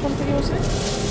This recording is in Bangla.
ফোন থেকে বসে